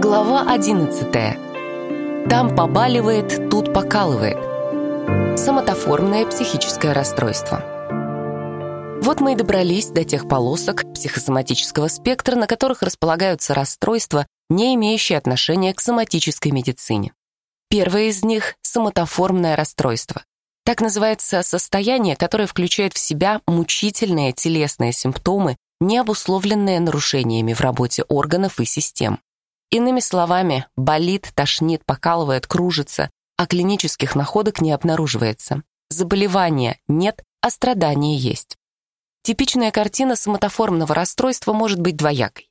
Глава 11. Там побаливает, тут покалывает. Соматоформное психическое расстройство. Вот мы и добрались до тех полосок психосоматического спектра, на которых располагаются расстройства, не имеющие отношения к соматической медицине. Первое из них – соматоформное расстройство. Так называется состояние, которое включает в себя мучительные телесные симптомы, не обусловленные нарушениями в работе органов и систем. Иными словами, болит, тошнит, покалывает, кружится, а клинических находок не обнаруживается. Заболевания нет, а страдания есть. Типичная картина соматоформного расстройства может быть двоякой.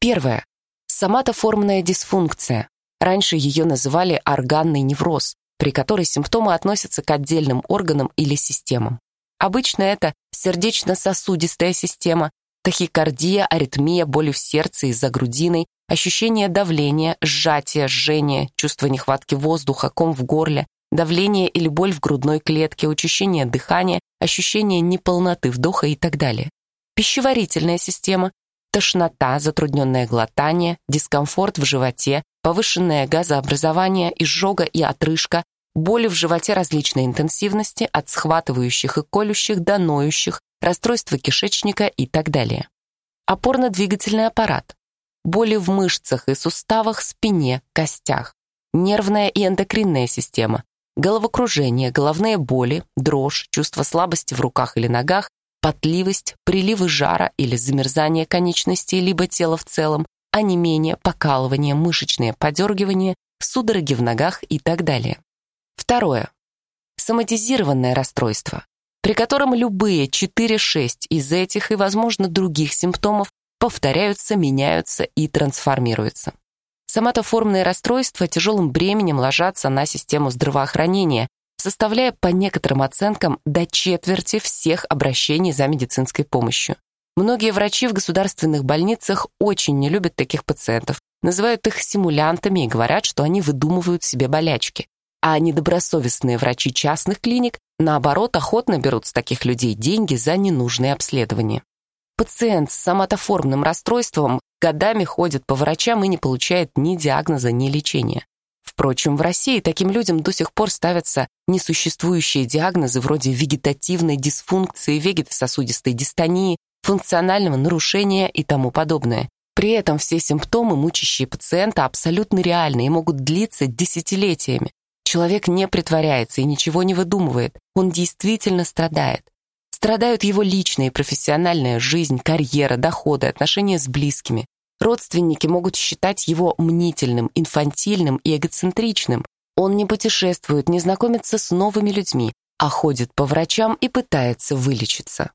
Первое. Соматоформная дисфункция. Раньше ее называли органный невроз, при которой симптомы относятся к отдельным органам или системам. Обычно это сердечно-сосудистая система, тахикардия, аритмия, боли в сердце из-за грудиной, ощущение давления, сжатия, жжения, чувство нехватки воздуха, ком в горле, давление или боль в грудной клетке, учащение дыхания, ощущение неполноты вдоха и так далее. Пищеварительная система, тошнота, затрудненное глотание, дискомфорт в животе, повышенное газообразование, изжога и отрыжка, боли в животе различной интенсивности, от схватывающих и колющих до ноющих, расстройство кишечника и так далее. Опорно-двигательный аппарат. Боли в мышцах и суставах, спине, костях. Нервная и эндокринная система. Головокружение, головные боли, дрожь, чувство слабости в руках или ногах, потливость, приливы жара или замерзание конечностей либо тела в целом, онемение, покалывание, мышечные подергивания, судороги в ногах и так далее. Второе. Соматизированное расстройство при котором любые 4-6 из этих и, возможно, других симптомов повторяются, меняются и трансформируются. Соматоформные расстройства тяжелым бременем ложатся на систему здравоохранения, составляя по некоторым оценкам до четверти всех обращений за медицинской помощью. Многие врачи в государственных больницах очень не любят таких пациентов, называют их симулянтами и говорят, что они выдумывают себе болячки. А недобросовестные врачи частных клиник Наоборот, охотно берут с таких людей деньги за ненужные обследования. Пациент с соматоформным расстройством годами ходит по врачам и не получает ни диагноза, ни лечения. Впрочем, в России таким людям до сих пор ставятся несуществующие диагнозы вроде вегетативной дисфункции, вегетососудистой дистонии, функционального нарушения и тому подобное. При этом все симптомы, мучащие пациента, абсолютно реальны и могут длиться десятилетиями. Человек не притворяется и ничего не выдумывает. Он действительно страдает. Страдают его личная и профессиональная жизнь, карьера, доходы, отношения с близкими. Родственники могут считать его мнительным, инфантильным и эгоцентричным. Он не путешествует, не знакомится с новыми людьми, а ходит по врачам и пытается вылечиться.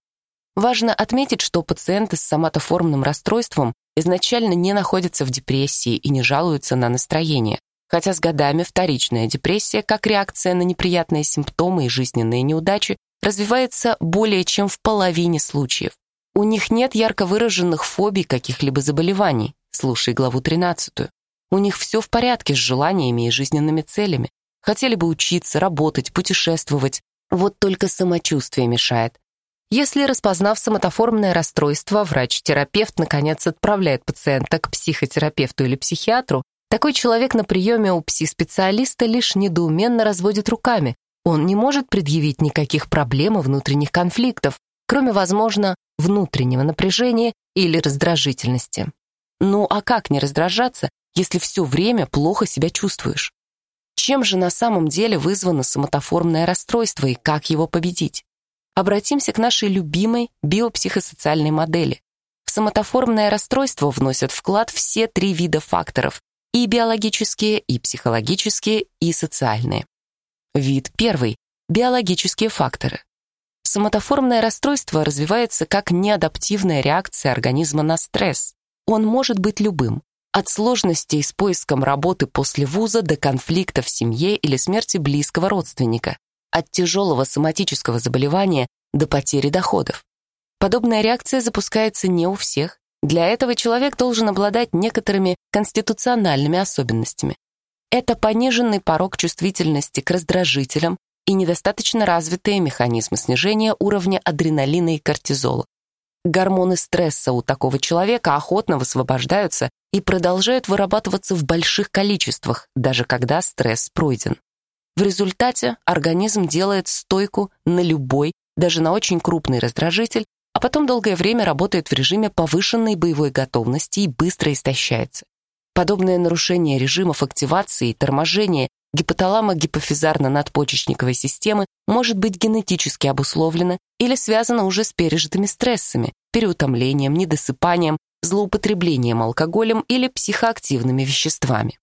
Важно отметить, что пациенты с соматоформным расстройством изначально не находятся в депрессии и не жалуются на настроение хотя с годами вторичная депрессия, как реакция на неприятные симптомы и жизненные неудачи, развивается более чем в половине случаев. У них нет ярко выраженных фобий каких-либо заболеваний, слушай главу 13. У них все в порядке с желаниями и жизненными целями. Хотели бы учиться, работать, путешествовать. Вот только самочувствие мешает. Если, распознав соматоформное расстройство, врач-терапевт наконец отправляет пациента к психотерапевту или психиатру, такой человек на приеме у пси-специалиста лишь недоуменно разводит руками. Он не может предъявить никаких проблем и внутренних конфликтов, кроме, возможно, внутреннего напряжения или раздражительности. Ну а как не раздражаться, если все время плохо себя чувствуешь? Чем же на самом деле вызвано соматоформное расстройство и как его победить? Обратимся к нашей любимой биопсихосоциальной модели. В соматоформное расстройство вносят вклад все три вида факторов, и биологические, и психологические, и социальные. Вид первый – биологические факторы. Соматоформное расстройство развивается как неадаптивная реакция организма на стресс. Он может быть любым, от сложностей с поиском работы после вуза до конфликта в семье или смерти близкого родственника, от тяжелого соматического заболевания до потери доходов. Подобная реакция запускается не у всех, для этого человек должен обладать некоторыми конституциональными особенностями. Это пониженный порог чувствительности к раздражителям и недостаточно развитые механизмы снижения уровня адреналина и кортизола. Гормоны стресса у такого человека охотно высвобождаются и продолжают вырабатываться в больших количествах, даже когда стресс пройден. В результате организм делает стойку на любой, даже на очень крупный раздражитель, а потом долгое время работает в режиме повышенной боевой готовности и быстро истощается. Подобное нарушение режимов активации и торможения гипоталамо-гипофизарно-надпочечниковой системы может быть генетически обусловлено или связано уже с пережитыми стрессами, переутомлением, недосыпанием, злоупотреблением алкоголем или психоактивными веществами.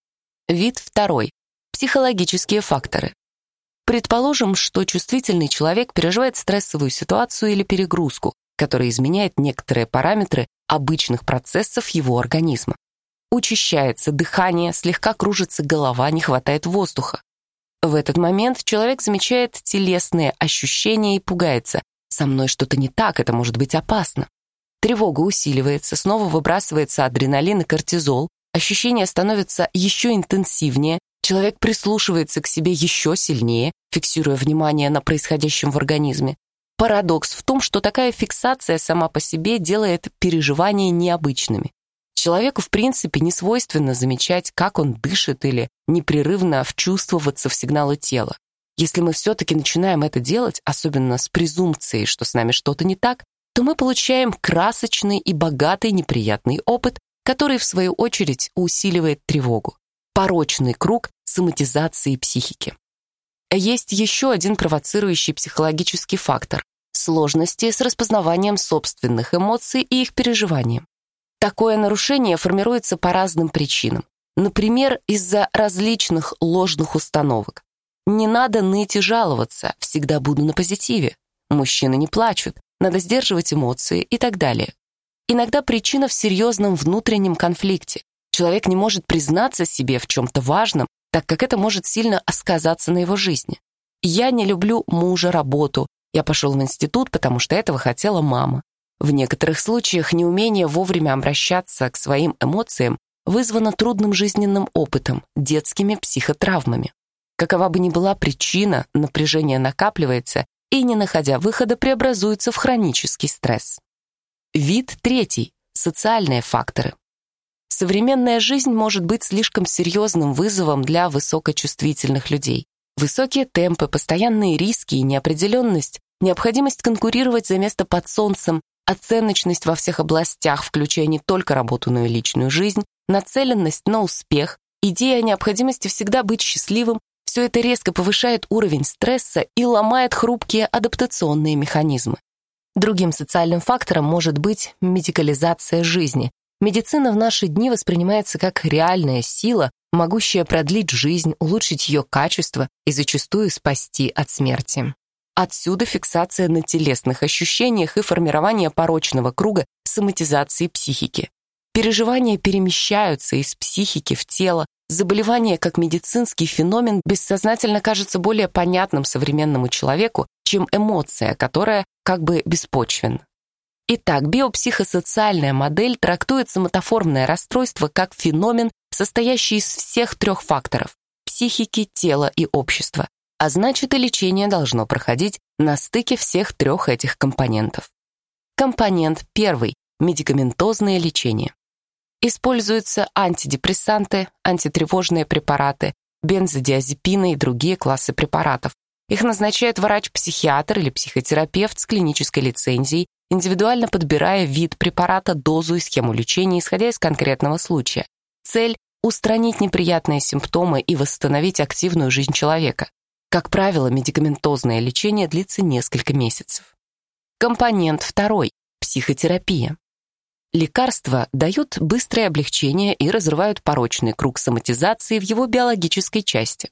Вид второй. Психологические факторы. Предположим, что чувствительный человек переживает стрессовую ситуацию или перегрузку, которая изменяет некоторые параметры обычных процессов его организма. Учащается дыхание, слегка кружится голова, не хватает воздуха. В этот момент человек замечает телесные ощущения и пугается. «Со мной что-то не так, это может быть опасно». Тревога усиливается, снова выбрасывается адреналин и кортизол, ощущения становятся еще интенсивнее, человек прислушивается к себе еще сильнее, фиксируя внимание на происходящем в организме. Парадокс в том, что такая фиксация сама по себе делает переживания необычными. Человеку, в принципе, не свойственно замечать, как он дышит или непрерывно вчувствоваться в сигналы тела. Если мы все-таки начинаем это делать, особенно с презумпцией, что с нами что-то не так, то мы получаем красочный и богатый неприятный опыт, который, в свою очередь, усиливает тревогу. Порочный круг соматизации психики. Есть еще один провоцирующий психологический фактор – сложности с распознаванием собственных эмоций и их переживанием. Такое нарушение формируется по разным причинам. Например, из-за различных ложных установок. Не надо ныть и жаловаться, всегда буду на позитиве. Мужчины не плачут, надо сдерживать эмоции и так далее. Иногда причина в серьезном внутреннем конфликте. Человек не может признаться себе в чем-то важном, так как это может сильно сказаться на его жизни. Я не люблю мужа, работу. Я пошел в институт, потому что этого хотела мама. В некоторых случаях неумение вовремя обращаться к своим эмоциям вызвано трудным жизненным опытом, детскими психотравмами. Какова бы ни была причина, напряжение накапливается и, не находя выхода, преобразуется в хронический стресс. Вид третий – социальные факторы. Современная жизнь может быть слишком серьезным вызовом для высокочувствительных людей. Высокие темпы, постоянные риски и неопределенность, необходимость конкурировать за место под солнцем, оценочность во всех областях, включая не только работу, но и личную жизнь, нацеленность на успех, идея о необходимости всегда быть счастливым, все это резко повышает уровень стресса и ломает хрупкие адаптационные механизмы. Другим социальным фактором может быть медикализация жизни. Медицина в наши дни воспринимается как реальная сила, могущая продлить жизнь, улучшить ее качество и зачастую спасти от смерти. Отсюда фиксация на телесных ощущениях и формирование порочного круга соматизации психики. Переживания перемещаются из психики в тело, заболевание как медицинский феномен бессознательно кажется более понятным современному человеку, чем эмоция, которая как бы беспочвенна. Итак, биопсихосоциальная модель трактует соматоформное расстройство как феномен, состоящий из всех трех факторов – психики, тела и общества, а значит и лечение должно проходить на стыке всех трех этих компонентов. Компонент первый – медикаментозное лечение. Используются антидепрессанты, антитревожные препараты, бензодиазепины и другие классы препаратов. Их назначает врач-психиатр или психотерапевт с клинической лицензией, индивидуально подбирая вид препарата, дозу и схему лечения, исходя из конкретного случая. Цель – устранить неприятные симптомы и восстановить активную жизнь человека. Как правило, медикаментозное лечение длится несколько месяцев. Компонент второй – психотерапия. Лекарства дают быстрое облегчение и разрывают порочный круг соматизации в его биологической части.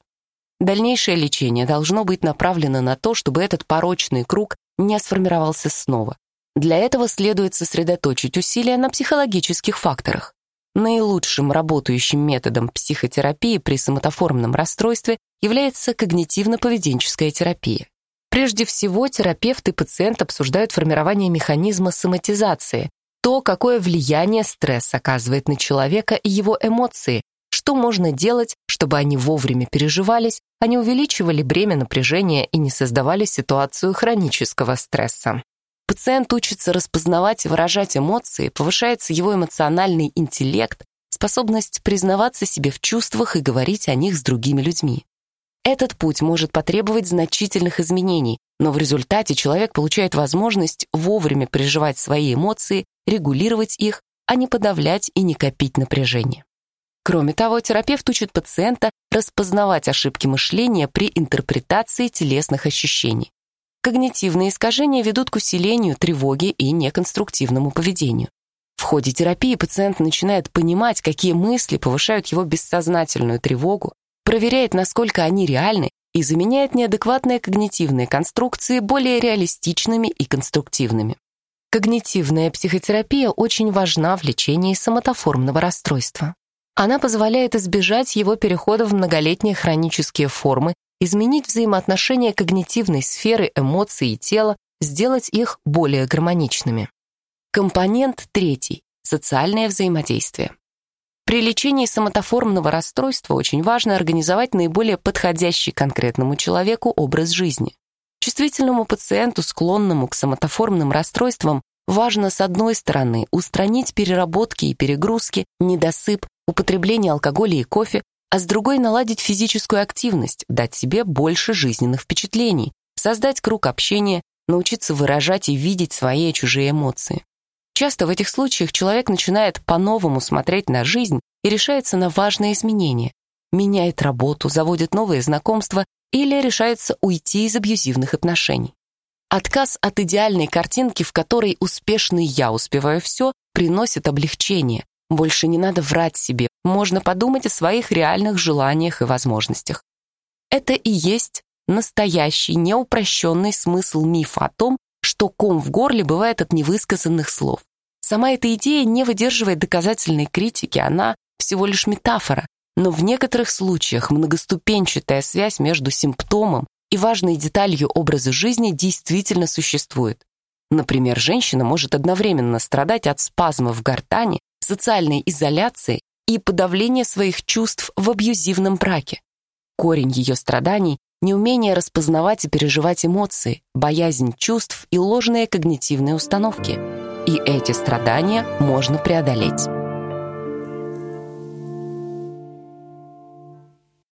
Дальнейшее лечение должно быть направлено на то, чтобы этот порочный круг не сформировался снова. Для этого следует сосредоточить усилия на психологических факторах. Наилучшим работающим методом психотерапии при соматоформном расстройстве является когнитивно-поведенческая терапия. Прежде всего, терапевт и пациент обсуждают формирование механизма соматизации, то, какое влияние стресс оказывает на человека и его эмоции, что можно делать, чтобы они вовремя переживались, а не увеличивали бремя напряжения и не создавали ситуацию хронического стресса. Пациент учится распознавать и выражать эмоции, повышается его эмоциональный интеллект, способность признаваться себе в чувствах и говорить о них с другими людьми. Этот путь может потребовать значительных изменений, но в результате человек получает возможность вовремя переживать свои эмоции, регулировать их, а не подавлять и не копить напряжение. Кроме того, терапевт учит пациента распознавать ошибки мышления при интерпретации телесных ощущений. Когнитивные искажения ведут к усилению тревоги и неконструктивному поведению. В ходе терапии пациент начинает понимать, какие мысли повышают его бессознательную тревогу, проверяет, насколько они реальны, и заменяет неадекватные когнитивные конструкции более реалистичными и конструктивными. Когнитивная психотерапия очень важна в лечении соматоформного расстройства. Она позволяет избежать его перехода в многолетние хронические формы, изменить взаимоотношения когнитивной сферы эмоций и тела, сделать их более гармоничными. Компонент третий – социальное взаимодействие. При лечении соматоформного расстройства очень важно организовать наиболее подходящий конкретному человеку образ жизни. Чувствительному пациенту, склонному к соматоформным расстройствам, важно, с одной стороны, устранить переработки и перегрузки, недосып, употребление алкоголя и кофе, а с другой наладить физическую активность, дать себе больше жизненных впечатлений, создать круг общения, научиться выражать и видеть свои и чужие эмоции. Часто в этих случаях человек начинает по-новому смотреть на жизнь и решается на важные изменения, меняет работу, заводит новые знакомства или решается уйти из абьюзивных отношений. Отказ от идеальной картинки, в которой успешный я успеваю все, приносит облегчение. Больше не надо врать себе, можно подумать о своих реальных желаниях и возможностях. Это и есть настоящий, неупрощенный смысл мифа о том, что ком в горле бывает от невысказанных слов. Сама эта идея не выдерживает доказательной критики, она всего лишь метафора, но в некоторых случаях многоступенчатая связь между симптомом и важной деталью образа жизни действительно существует. Например, женщина может одновременно страдать от спазмов в гортани, социальной изоляции и подавления своих чувств в абьюзивном браке. Корень ее страданий неумение распознавать и переживать эмоции, боязнь чувств и ложные когнитивные установки. И эти страдания можно преодолеть.